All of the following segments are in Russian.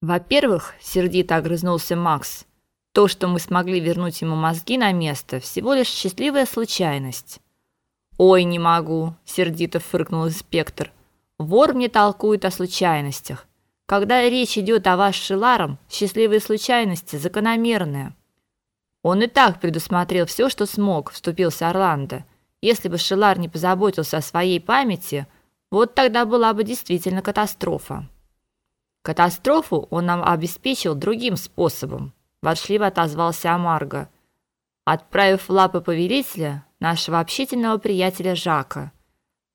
Во-первых, сердито огрызнулся Макс. То, что мы смогли вернуть ему мозги на место, всего лишь счастливая случайность. Ой, не могу, сердито фыркнул инспектор. Вор мне толкует о случайностях. Когда речь идет о вас с Шиларом, счастливые случайности закономерные. Он и так предусмотрел все, что смог, вступился Орландо. Если бы Шилар не позаботился о своей памяти, вот тогда была бы действительно катастрофа. Катастрофу он нам обеспечил другим способом, ворчливо отозвался Амарго, отправив в лапы повелителя нашего общительного приятеля Жака.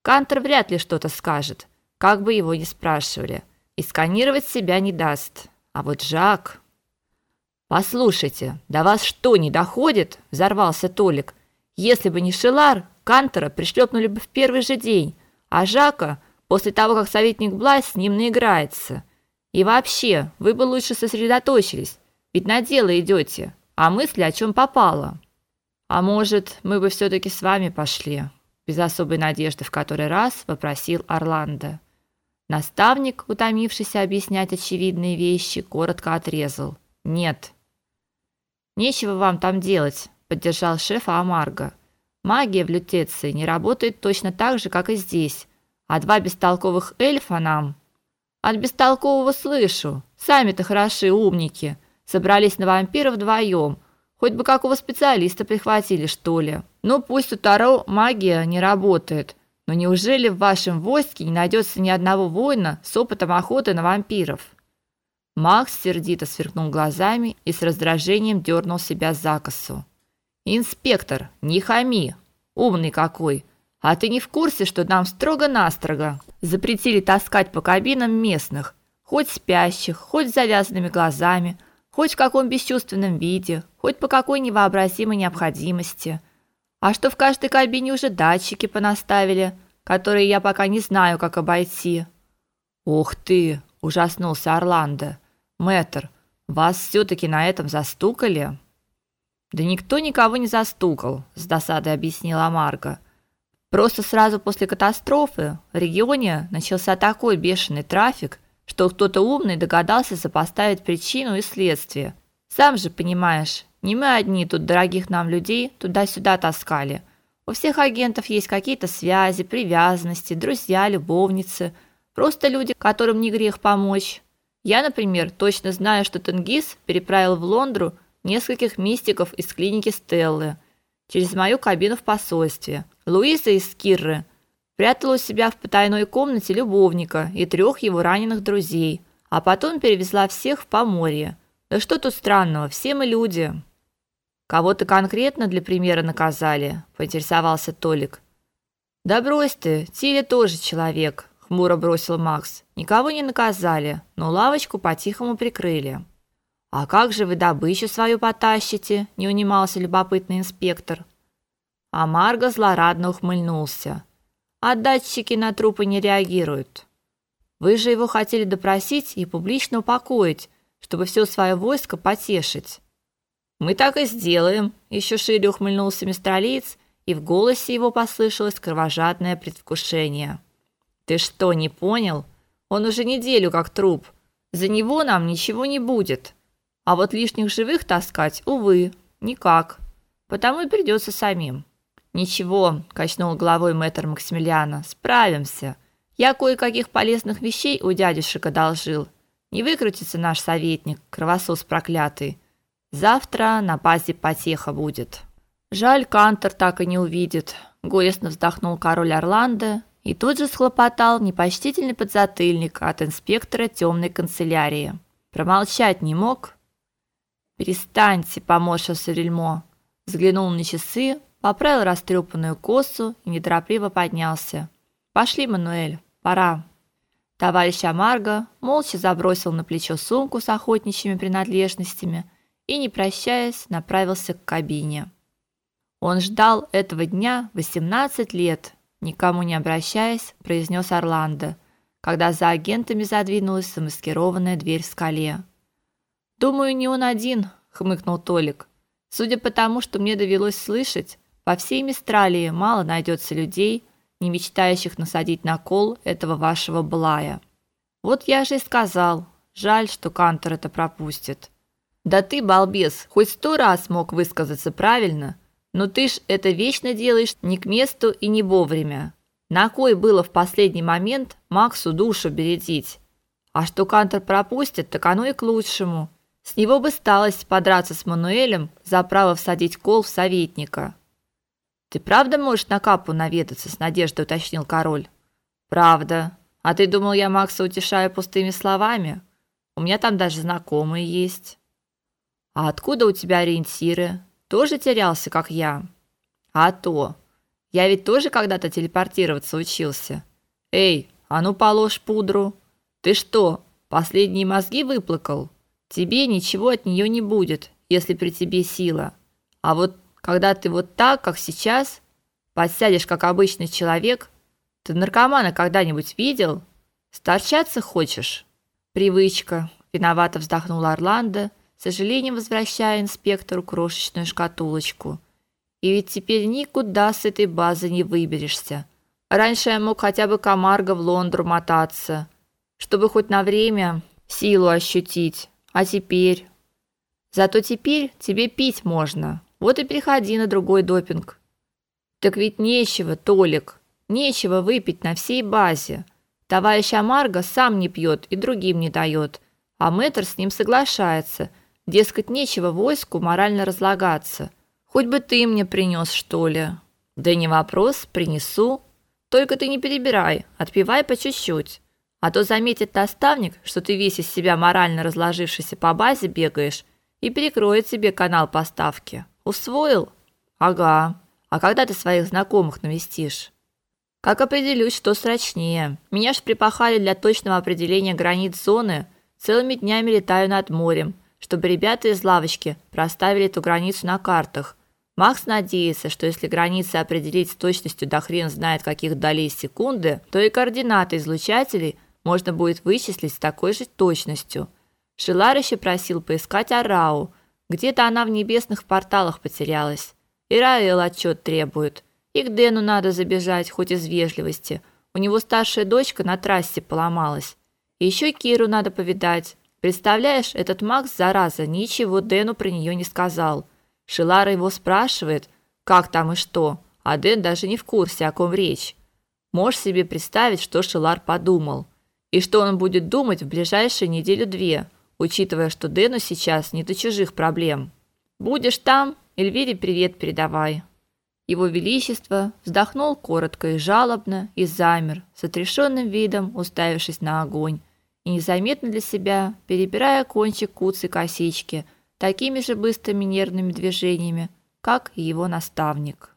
Кантер вряд ли что-то скажет, как бы его ни спрашивали, и сканировать себя не даст. А вот Жак... Послушайте, до вас что, не доходит? взорвался Толик. Если бы не Шелар, Кантера пришлепнули бы в первый же день, а Жака после того, как советник Блайс с ним наиграется. И вообще, вы бы лучше сосредоточились, ведь на дело идете, а мысли о чем попало. А может, мы бы все таки с вами пошли? Без особой надежды в который раз попросил Орландо. Наставник, утомившийся объяснять очевидные вещи, коротко отрезал: "Нет. Нечего вам там делать", поддержал шефа Амарго. Магия в лютеции не работает точно так же, как и здесь. А два бестолковых эльфа нам от бестолкового слышу. Сами-то хорошие умники. Собрались на вампиров вдвоем. Хоть бы какого специалиста прихватили, что ли. Ну, пусть у Таро магия не работает. Но неужели в вашем войске не найдется ни одного воина с опытом охоты на вампиров? Макс сердито сверкнул глазами и с раздражением дернул себя за косу. Инспектор, не хами. Умный какой. А ты не в курсе, что нам строго-настрого запретили таскать по кабинам местных, хоть спящих, хоть с завязанными глазами, хоть в каком бесчувственном виде, хоть по какой невообразимой необходимости. А что в каждой кабине уже датчики понаставили, которые я пока не знаю, как обойти. Ух ты, ужаснулся Орландо. Мэтр, вас все таки на этом застукали? Да никто никого не застукал, с досадой объяснила Марга. Просто сразу после катастрофы в регионе начался такой бешеный трафик, что кто-то умный догадался сопоставить причину и следствие. Сам же понимаешь, не мы одни тут дорогих нам людей туда-сюда таскали. У всех агентов есть какие-то связи, привязанности, друзья, любовницы, просто люди, которым не грех помочь. Я, например, точно знаю, что Тенгиз переправил в Лондру нескольких мистиков из клиники Стеллы через мою кабину в посольстве. Луиза из Кирры прятала у себя в потайной комнате любовника и трех его раненых друзей, а потом перевезла всех в Поморье. Да что тут странного, все мы люди. Кого-то конкретно для примера наказали, поинтересовался Толик. Да брось ты, Тиля тоже человек, хмуро бросил Макс. Никого не наказали, но лавочку по-тихому прикрыли. А как же вы добычу свою потащите? не унимался любопытный инспектор. А Марго злорадно ухмыльнулся. А датчики на трупы не реагируют. Вы же его хотели допросить и публично упокоить, чтобы все свое войско потешить. Мы так и сделаем, еще шире ухмыльнулся мистралиец, и в голосе его послышалось кровожадное предвкушение. Ты что, не понял? Он уже неделю как труп. За него нам ничего не будет. А вот лишних живых таскать, увы, никак. Потому и придется самим. Ничего, качнул головой мэтр Максимилиана. Справимся. Я кое-каких полезных вещей у дядюшек одолжил. Не выкрутится наш советник, кровосос проклятый. Завтра на базе потеха будет. Жаль, Кантер так и не увидит. Горестно вздохнул король Орландо и тут же схлопотал непочтительный подзатыльник от инспектора темной канцелярии. Промолчать не мог. Перестаньте, поморщился Рельмо. Взглянул на часы, поправил растрепанную косу и неторопливо поднялся. Пошли, Мануэль, пора. Товарищ Амарго молча забросил на плечо сумку с охотничьими принадлежностями и, не прощаясь, направился к кабине. Он ждал этого дня 18 лет, никому не обращаясь, произнес Орландо, когда за агентами задвинулась замаскированная дверь в скале. Думаю, не он один, хмыкнул Толик. Судя по тому, что мне довелось слышать, во всей Мистралии мало найдется людей, не мечтающих насадить на кол этого вашего Блая. Вот я же и сказал, Жаль, что Кантор это пропустит. Да ты, балбес, хоть сто раз мог высказаться правильно, но ты ж это вечно делаешь не к месту и не вовремя. На кой было в последний момент Максу душу бередить? А что Кантор пропустит, так оно и к лучшему. С него бы сталось подраться с Мануэлем за право всадить кол в советника. Ты правда можешь на капу наведаться, с надеждой уточнил король. Правда. А ты думал, я Макса утешаю пустыми словами? У меня там даже знакомые есть. А откуда у тебя ориентиры? Тоже терялся, как я? А то. Я ведь тоже когда-то телепортироваться учился. Эй, а ну положь пудру. Ты что, последние мозги выплакал? Тебе ничего от нее не будет, если при тебе сила. А вот когда ты вот так, как сейчас, подсядешь как обычный человек, ты наркомана когда-нибудь видел? Старчаться хочешь? Привычка, виновато вздохнул Орландо, с сожалением возвращая инспектору крошечную шкатулочку. И ведь теперь никуда с этой базы не выберешься. Раньше я мог хотя бы Камарго в Лондру мотаться, чтобы хоть на время силу ощутить. А теперь Зато теперь тебе пить можно. Вот и переходи на другой допинг. Так ведь нечего, Толик, нечего выпить на всей базе. Товарищ Амарго сам не пьет и другим не дает, а мэтр с ним соглашается. Дескать, нечего войску морально разлагаться. Хоть бы ты мне принес, что ли. Да не вопрос, принесу. Только ты не перебирай, отпивай по чуть-чуть. А то заметит наставник, что ты весь из себя морально разложившийся по базе бегаешь, и перекроет себе канал поставки. Усвоил? Ага. А когда ты своих знакомых навестишь? Как определюсь, что срочнее? Меня ж припахали для точного определения границ зоны. Целыми днями летаю над морем, чтобы ребята из лавочки проставили эту границу на картах. Макс надеется, что если границы определить с точностью до хрен знает каких долей секунды, то и координаты излучателей можно будет вычислить с такой же точностью. Шилар еще просил поискать Арау. Где-то она в небесных порталах потерялась. И Раэл отчет требует. И к Дену надо забежать, хоть из вежливости. У него старшая дочка на трассе поломалась. И еще Киру надо повидать. Представляешь, этот Макс, зараза, ничего Дену про нее не сказал. Шилара его спрашивает, как там и что, а Дэн даже не в курсе, о ком речь. Можешь себе представить, что Шилар подумал. И что он будет думать в ближайшие неделю-две, учитывая, что Дэну сейчас не до чужих проблем. Будешь там, Эльвире привет передавай. Его величество вздохнул коротко и жалобно и замер, с отрешенным видом уставившись на огонь, и незаметно для себя, перебирая кончик куцей косички такими же быстрыми нервными движениями, как и его наставник.